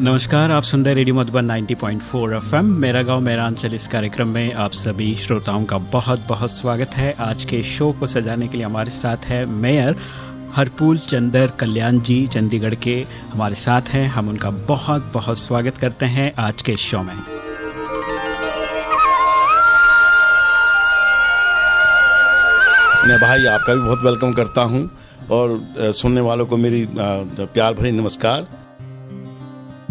नमस्कार, आप सुन रहे रेडियो मधुबन 90.4 एफएम। मेरा गाँव मेरा अंचल इस कार्यक्रम में आप सभी श्रोताओं का बहुत बहुत स्वागत है। आज के शो को सजाने के लिए हमारे साथ है मेयर हरपूल चंदर कल्याण जी, चंडीगढ़ के हमारे साथ हैं। हम उनका बहुत बहुत स्वागत करते हैं आज के शो में। मैं भाई आपका भी बहुत वेलकम करता हूँ और सुनने वालों को मेरी प्यार भरी नमस्कार।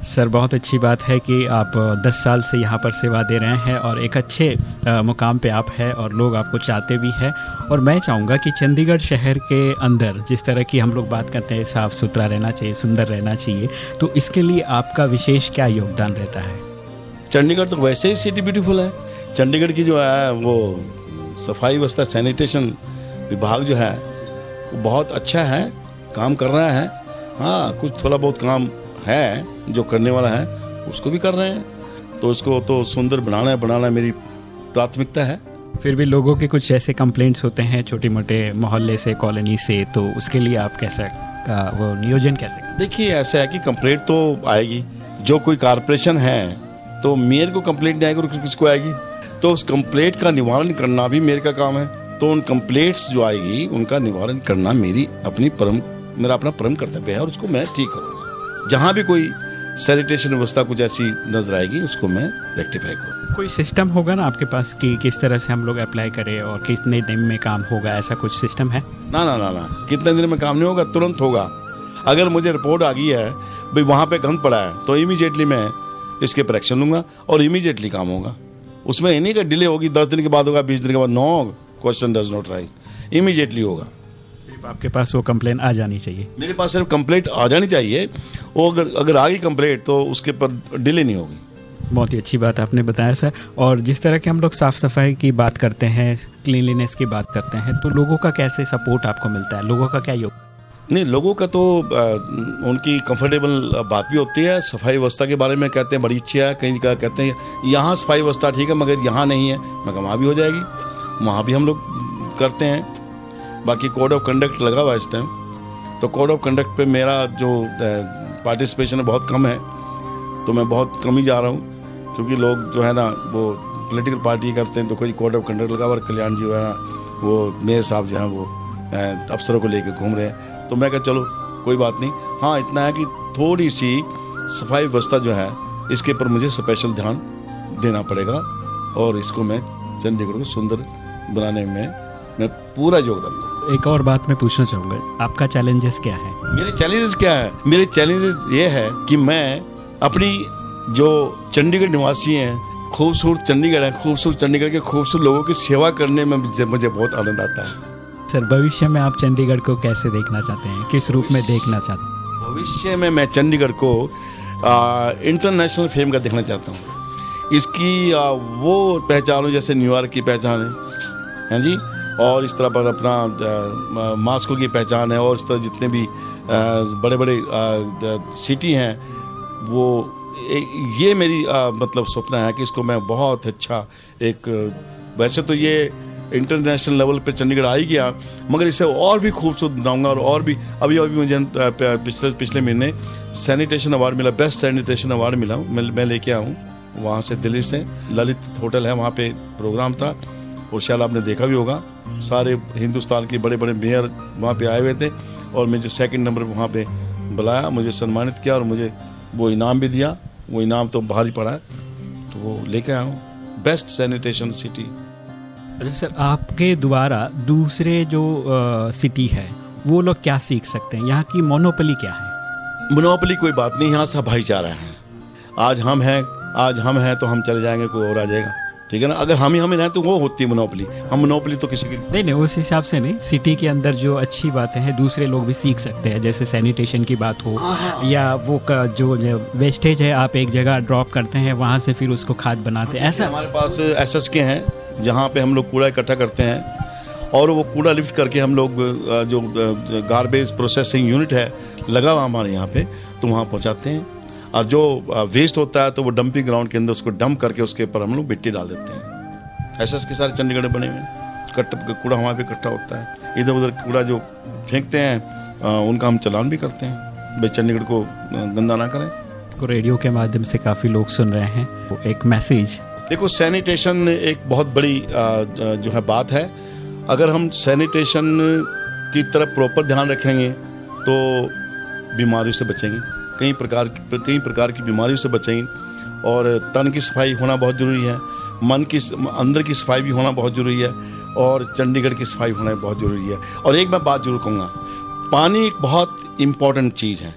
सर, बहुत अच्छी बात है कि आप 10 साल से यहाँ पर सेवा दे रहे हैं और एक अच्छे मुकाम पे आप हैं और लोग आपको चाहते भी हैं। और मैं चाहूँगा कि चंडीगढ़ शहर के अंदर, जिस तरह की हम लोग बात करते हैं, साफ़ सुथरा रहना चाहिए, सुंदर रहना चाहिए तो इसके लिए आपका विशेष क्या योगदान रहता है? चंडीगढ़ तो वैसे ही सिटी ब्यूटीफुल है। चंडीगढ़ की जो है, वो सफ़ाई व्यवस्था सैनिटेशन विभाग जो है, वो बहुत अच्छा है। काम कर रहा है। हाँ कुछ थोड़ा बहुत काम है जो करने वाला है उसको भी कर रहे हैं। तो इसको तो सुंदर बनाना है बनाना मेरी प्राथमिकता है। फिर भी लोगों के कुछ ऐसे कंप्लेंट्स होते हैं छोटे मोटे मोहल्ले से कॉलोनी से तो उसके लिए आप कैसा वो नियोजन कैसे देखिए ऐसा है कि कंप्लेंट तो आएगी। जो कोई कारपोरेशन है तो मेयर को कंप्लेंट नहीं आएगी किसको आएगी? तो उस कंप्लेंट का निवारण करना भी मेरे का काम है। तो उन कंप्लेंट्स जो आएगी उनका निवारण करना मेरी अपनी परम मेरा अपना परम कर्तव्य है और उसको मैं ठीक करूँगा। जहाँ भी कोई सैनिटेशन व्यवस्था कुछ ऐसी नज़र आएगी उसको मैं रेक्टिफाई करूँ। कोई सिस्टम होगा ना आपके पास कि किस तरह से हम लोग अप्लाई करें और कितने दिन में काम होगा ऐसा कुछ सिस्टम है? ना ना ना ना। कितने दिन में काम नहीं होगा? तुरंत होगा। अगर मुझे रिपोर्ट आ गई है भाई वहाँ पे गंद पड़ा है तो इमीजिएटली मैं इसके पर एक्शन लूँगा और इमीजिएटली काम होगा। उसमें इन्हीं का डिले होगी दस दिन के बाद होगा बीस दिन के बाद no question does not arise immediately होगा। आपके पास वो कंप्लेन आ जानी चाहिए। मेरे पास सिर्फ़ कंप्लेंट आ जानी चाहिए। वो अगर अगर आ गई कंप्लेंट तो उसके पर डिले नहीं होगी। बहुत ही अच्छी बात आपने बताया सर। और जिस तरह के हम लोग साफ़ सफ़ाई की बात करते हैं क्लीनलीनेस की बात करते हैं तो लोगों का कैसे सपोर्ट आपको मिलता है? लोगों का क्या योग? नहीं लोगों का तो आ, उनकी कंफर्टेबल बात भी होती है। सफ़ाई व्यवस्था के बारे में कहते हैं बड़ी अच्छी है। कहीं का कहते हैं यहाँ सफ़ाई व्यवस्था ठीक है मगर यहाँ नहीं है। मगर वहाँ भी हो जाएगी। वहाँ भी हम लोग करते हैं। बाकी कोड ऑफ़ कंडक्ट लगा हुआ इस टाइम तो कोड ऑफ़ कंडक्ट पे मेरा जो पार्टिसिपेशन बहुत कम है। तो मैं बहुत कम ही जा रहा हूँ, क्योंकि लोग जो है ना, वो पॉलिटिकल पार्टी करते हैं तो कोई कोड ऑफ़ कंडक्ट लगा हुआ कल्याण जी जो है ना, वो मेयर साहब जो हैं, वो अफसरों को लेकर घूम रहे हैं। तो मैं कहा, चलो, कोई बात नहीं। हाँ इतना है कि थोड़ी सी सफ़ाई व्यवस्था जो है, इसके ऊपर मुझे स्पेशल ध्यान देना पड़ेगा, और इसको मैं चंडीगढ़ को सुंदर बनाने में मैं पूरा योगदान दूँ एक और बात मैं पूछना चाहूँगा। आपका चैलेंजेस क्या है? मेरे चैलेंजेस क्या है? मेरे चैलेंजेस ये है कि मैं अपनी जो चंडीगढ़ निवासी हैं खूबसूरत चंडीगढ़ है खूबसूरत चंडीगढ़ के खूबसूरत लोगों की सेवा करने में मुझे बहुत आनंद आता है। सर भविष्य में आप चंडीगढ़ को कैसे देखना चाहते हैं? किस रूप में देखना चाहते हैं? भविष्य में मैं चंडीगढ़ को इंटरनेशनल फेम का देखना चाहता हूँ। इसकी आ, वो पहचान हो जैसे न्यूयॉर्क की पहचान है। हैं जी? और इस तरह पर अपना मास्को की पहचान है और इस तरह जितने भी बड़े बड़े सिटी हैं वो ये मेरी मतलब सपना है कि इसको मैं बहुत अच्छा एक वैसे तो ये इंटरनेशनल लेवल पे चंडीगढ़ आ ही गया मगर इसे और भी खूबसूरत बनाऊँगा और और भी अभी अभी मुझे पिछले पिछले महीने सैनिटेशन अवार्ड मिला बेस्ट सैनिटेशन अवार्ड मिला मैं, मैं लेके आया हूँ वहाँ से दिल्ली से ललित होटल है वहाँ पे प्रोग्राम था और शायद आपने देखा भी होगा सारे हिंदुस्तान के बड़े बड़े मेयर वहाँ पे आए हुए थे और मुझे सेकंड नंबर वहाँ पे बुलाया मुझे सम्मानित किया और मुझे वो इनाम भी दिया। वो इनाम तो बाहर ही पड़ा है तो वो लेके आया हूँ। बेस्ट सैनिटेशन सिटी अच्छा सर आपके द्वारा दूसरे जो आ, सिटी है वो लोग क्या सीख सकते हैं? यहाँ की मोनोपली क्या है? मोनोपली कोई बात नहीं यहाँ सब भाईचारा है। आज हम हैं आज हम हैं तो हम चले जाएँगे कोई और आ जाएगा। ठीक है ना? अगर हम ही हमें रहें तो वो होती है मोनोपली हम मोनोपली तो किसी की नहीं नहीं उस हिसाब से नहीं। सिटी के अंदर जो अच्छी बातें हैं दूसरे लोग भी सीख सकते हैं। जैसे सैनिटेशन की बात हो। या वो का जो वेस्टेज है आप एक जगह ड्रॉप करते हैं वहाँ से फिर उसको खाद बनाते हैं। ऐसा हमारे पास एस एस के हैं जहाँ पे हम लोग कूड़ा इकट्ठा करते हैं और वो कूड़ा लिफ्ट करके हम लोग जो गार्बेज प्रोसेसिंग यूनिट है लगा हुआ हमारे यहाँ पे तो वहाँ पहुँचाते हैं। और जो वेस्ट होता है तो वो डंपिंग ग्राउंड के अंदर उसको डंप करके उसके ऊपर हम लोग मिट्टी डाल देते हैं। ऐसे के सारे चंडीगढ़ बने हुए कट कूड़ा हमारे पे इकट्ठा होता है। इधर उधर कूड़ा जो फेंकते हैं उनका हम चलान भी करते हैं। भाई चंडीगढ़ को गंदा ना करें। को रेडियो के माध्यम से काफ़ी लोग सुन रहे हैं। वो एक मैसेज देखो सैनिटेशन एक बहुत बड़ी जो है बात है। अगर हम सैनिटेशन की तरफ़ प्रॉपर ध्यान रखेंगे तो बीमारियों से बचेंगे। कई प्रकार की कई प्रकार की बीमारियों से बचें। और तन की सफ़ाई होना बहुत ज़रूरी है। मन की अंदर की सफ़ाई भी होना बहुत ज़रूरी है। और, चंडीगढ़ की सफ़ाई होना बहुत ज़रूरी है। और एक मैं बात ज़रूर कहूँगा। पानी एक बहुत इंपॉर्टेंट चीज़ है।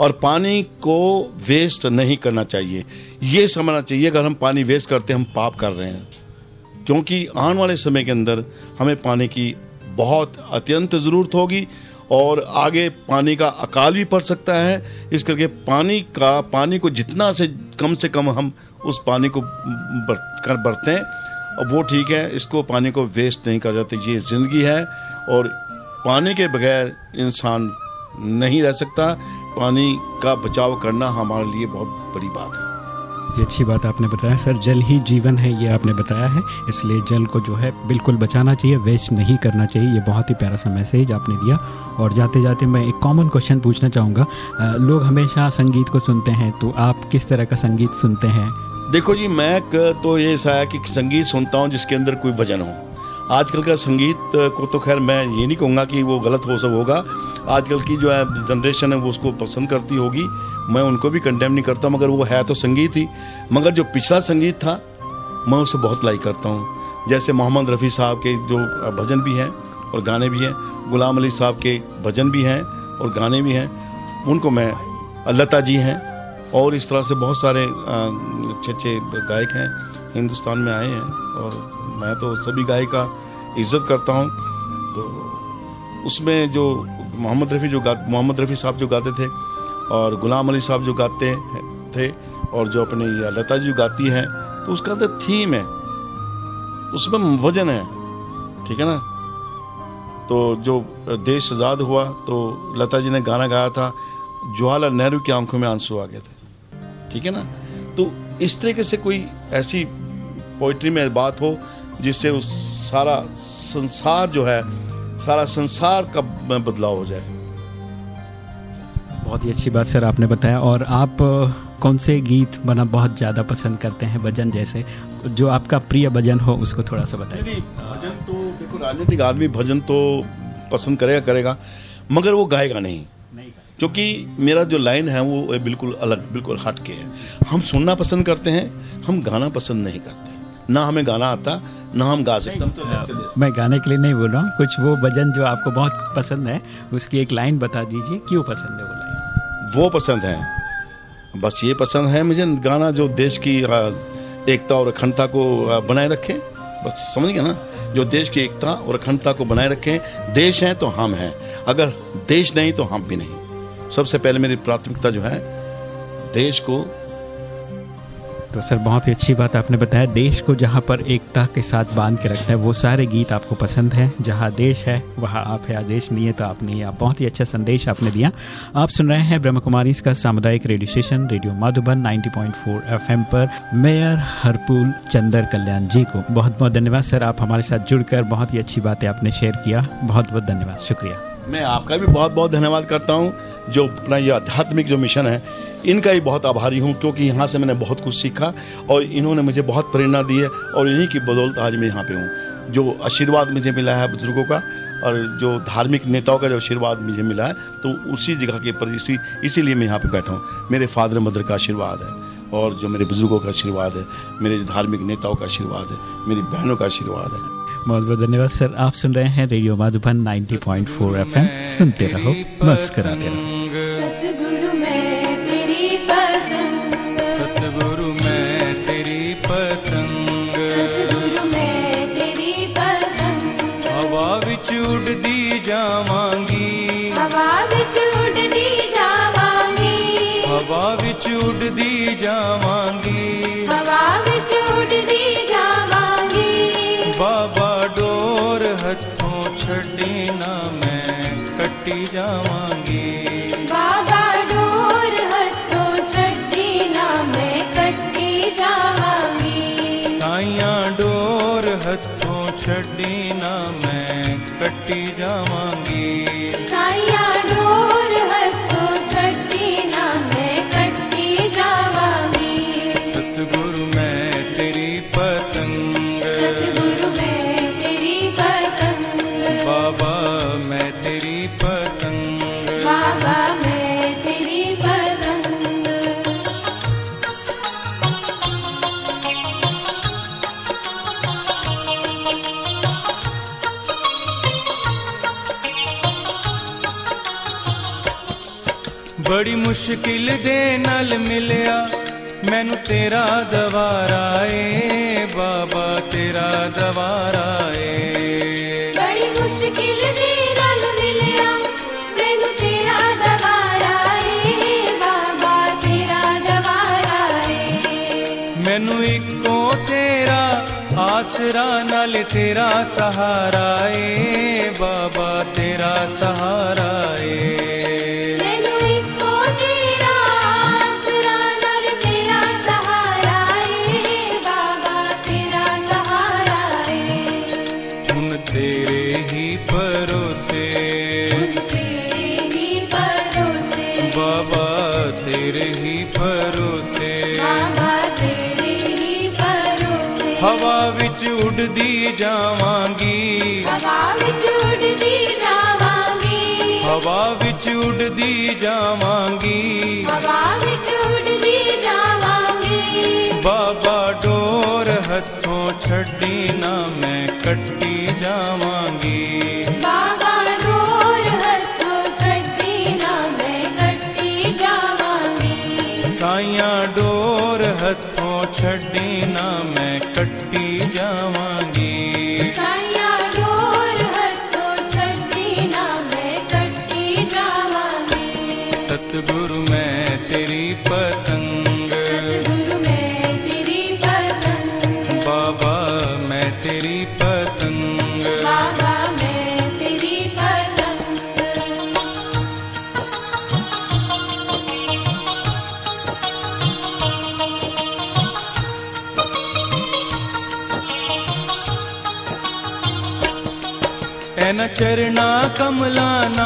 और पानी को वेस्ट नहीं करना चाहिए। ये समझना चाहिए, अगर हम पानी वेस्ट करते हम पाप कर रहे हैं। क्योंकि आने वाले समय के अंदर हमें पानी की बहुत अत्यंत ज़रूरत होगी। और आगे पानी का अकाल भी पड़ सकता है। इस करके पानी का, पानी को जितना से कम से कम हम उस पानी को कर बरतें। और वो ठीक है, इसको पानी को वेस्ट नहीं कर जाते, ये ज़िंदगी है। और पानी के बगैर इंसान नहीं रह सकता। पानी का बचाव करना हमारे लिए बहुत बड़ी बात है। जी अच्छी बात आपने बताया। सर, जल ही जीवन है, ये आपने बताया है। इसलिए जल को जो है बिल्कुल बचाना चाहिए, वेस्ट नहीं करना चाहिए। ये बहुत ही प्यारा सा मैसेज आपने दिया। और जाते जाते मैं एक कॉमन क्वेश्चन पूछना चाहूँगा। लोग हमेशा संगीत को सुनते हैं तो आप किस तरह का संगीत सुनते हैं? देखो जी, मैं तो ये ऐसा है कि संगीत सुनता हूँ जिसके अंदर कोई वज़न हो। आजकल का संगीत को तो खैर मैं ये नहीं कहूँगा कि वो गलत हो सब होगा। आजकल की जो है जनरेशन है, वो उसको पसंद करती होगी। मैं उनको भी कंडेम नहीं करता, मगर वो है तो संगीत ही। मगर जो पिछला संगीत था, मैं उसे बहुत लाइक करता हूँ। जैसे मोहम्मद रफ़ी साहब के जो भजन भी हैं और गाने भी हैं, गुलाम अली साहब के भजन भी हैं और गाने भी हैं, उनको मैं लता जी हैं और इस तरह से बहुत सारे अच्छे अच्छे गायक हैं, हिंदुस्तान में आए हैं। और मैं तो सभी गायक का इज़्ज़त करता हूँ। तो उसमें जो मोहम्मद रफ़ी जो गा, मोहम्मद रफ़ी साहब जो गाते थे और गुलाम अली साहब जो गाते थे और जो अपने लता जी गाती हैं तो उसका तो थीम है। उसमें वज़न है, ठीक है ना? तो जो देश आज़ाद हुआ तो लता जी ने गाना गाया था, जवाहरलाल नेहरू की आँखों में आँसू आ गए थे, ठीक है ना? तो इस तरीके से कोई ऐसी पोइट्री में बात हो जिससे उस सारा संसार जो है सारा संसार का बदलाव हो जाए बहुत ही अच्छी बात सर आपने बताया और आप कौन से गीत बना बहुत ज़्यादा पसंद करते हैं भजन जैसे? जो आपका प्रिय भजन हो उसको थोड़ा सा बताइए। भजन तो देखो राजनीतिक आदमी भजन तो पसंद करेगा करेगा मगर वो गाएगा नहीं। क्योंकि मेरा जो लाइन है वो बिल्कुल अलग बिल्कुल हट के है। हम सुनना पसंद करते हैं हम गाना पसंद नहीं करते। ना हमें गाना आता ना हम गा सकते तो मैं गाने के लिए नहीं बोल रहा हूँ। कुछ वो भजन जो आपको बहुत पसंद है उसकी एक लाइन बता दीजिए क्यों पसंद है वो लाइन? वो पसंद है। बस ये पसंद है मुझे गाना जो देश की एकता और अखंडता को बनाए रखे। बस समझ गया ना? जो देश की एकता और अखंडता को बनाए रखें। देश है तो हम हैं। अगर देश नहीं तो हम भी नहीं। सबसे पहले मेरी प्राथमिकता जो है देश को तो सर, बहुत ही अच्छी बात आपने बताया। देश को जहाँ पर एकता के साथ बाँध के रखता है, वो सारे गीत आपको पसंद हैं। जहाँ देश है, वहाँ आप है। आदेश नहीं है तो आप नहीं आप बहुत ही अच्छा संदेश आपने दिया। आप सुन रहे हैं ब्रह्म कुमारी का सामुदायिक radio station, radio Madhuban 90.4 FM पर। मेयर हरपुल चंदर कल्याण जी को बहुत बहुत धन्यवाद। सर, आप हमारे साथ जुड़कर बहुत ही अच्छी बातें आपने शेयर किया। बहुत बहुत धन्यवाद। शुक्रिया। मैं आपका भी बहुत बहुत धन्यवाद करता हूँ, जो अपना ये आध्यात्मिक जो मिशन है, इनका ही बहुत आभारी हूँ, क्योंकि यहाँ से मैंने बहुत कुछ सीखा, और इन्होंने मुझे बहुत प्रेरणा दी है, और इन्हीं की बदौलत आज मैं यहाँ पे हूँ। जो आशीर्वाद मुझे मिला है बुज़ुर्गों का, और जो धार्मिक नेताओं का जो आशीर्वाद मुझे मिला है तो उसी जगह के पर इसी, इसीलिए मैं यहाँ पे बैठा हूँ। मेरे फादर मदर का आशीर्वाद है, और जो मेरे बुज़ुर्गों का आशीर्वाद है, मेरे धार्मिक नेताओं का आशीर्वाद है, मेरी बहनों का आशीर्वाद है। बहुत बहुत धन्यवाद सर आप सुन रहे हैं रेडियो माधुबन 90.4 एफएम। सुनते रहो मस्कराते रहो। उड़दी जा हवा विच उड़दी जा मांगी हवा विच उड़दी जा मांगी ਛੱਡੀ ਨਾ ਮੈਂ ਕੱਟੀ ਜਾਵਾਂਗੀ। ਸਾਇਆ ਡੋਰ ਹੱਥੋਂ ਛੱਡੀ ਨਾ ਮੈਂ ਕੱਟੀ ਜਾਵਾਂਗੀ। स ਮੁਸ਼ਕਿਲ ਦੇ ਨਾਲ ਮਿਲਿਆ ਮੈਨੂੰ ਤੇਰਾ ਦਵਾਰਾ ਏ ਬਾਬਾ ਤੇਰਾ ਦਵਾਰਾ ਏ ਬੜੀ ਮੁਸ਼ਕਿਲ ਦੇ ਨਾਲ ਮਿਲਿਆ ਮੈਨੂੰ ਤੇਰਾ ਦਵਾਰਾ ਏ ਬਾਬਾ ਤੇਰਾ ਦਵਾਰਾ ਏ ਮੈਨੂੰ ਇੱਕੋ ਤੇਰਾ ਆਸਰਾ ਨਾਲ ਤੇਰਾ ਸਹਾਰਾ ਏ ਬਾਬਾ ਤੇਰਾ ਸਹਾਰਾ ਏ ਉੱਡਦੀ ਜਾਵਾਂਗੀ ਹਵਾ ਵਿੱਚ ਉੱਡਦੀ ਜਾਵਾਂਗੀ ਹਵਾ ਵਿੱਚ ਉੱਡਦੀ ਜਾਵਾਂਗੀ ਹਵਾ ਵਿੱਚ ਉੱਡਦੀ ਜਾਵਾਂਗੀ ਬਾਬਾ ਡੋਰ ਹੱਥੋਂ ਛੱਡੀ ਨਾ ਮੈਂ ਕੱਟੀ ਜਾਵਾਂਗੀ सतगुरु मैं तेरी पतंग। सतगुरु मैं तेरी पतंग। बाबा मैं तेरी पतंग। बाबा मैं तेरी पतंग। एन चरणा कमलाना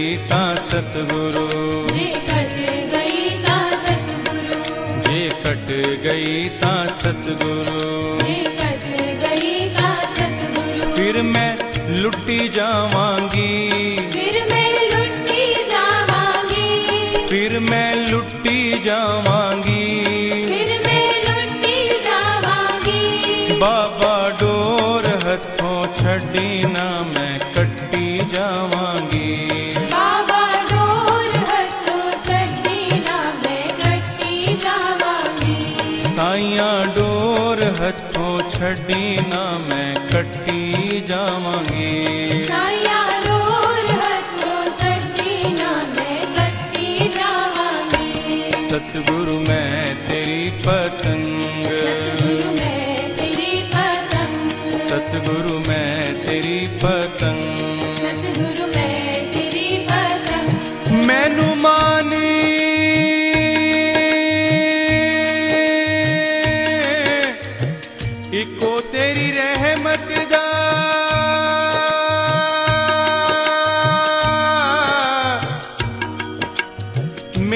गई ता सतगुरु। जे कट गई ता सतगुरु कट गई ता सतगुरु। फिर मैं लुटी जावांगी। सतगुरु मैं तेरी पतंग। सतगुरु मैं तेरी पतंग। सतगुरु मैं तेरी पतंग।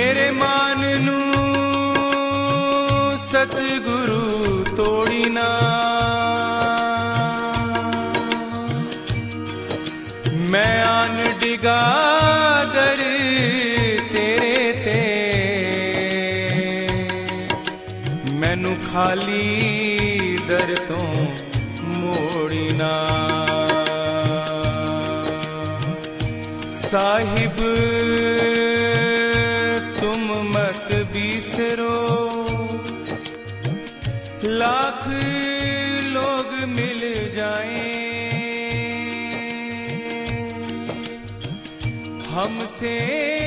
ਮੇਰੇ ਮਨ ਨੂੰ ਸਤਿਗੁਰੂ ਤੋੜੀ ਨਾ। ਮੈਂ ਆਨ ਡਿਗਾ ਦਰ ਤੇਰੇ ਤੇ। ਮੈਨੂੰ ਖਾਲੀ ਦਰ ਤੋਂ ਮੋੜੀ ਨਾ। ਸਾਹਿਬ say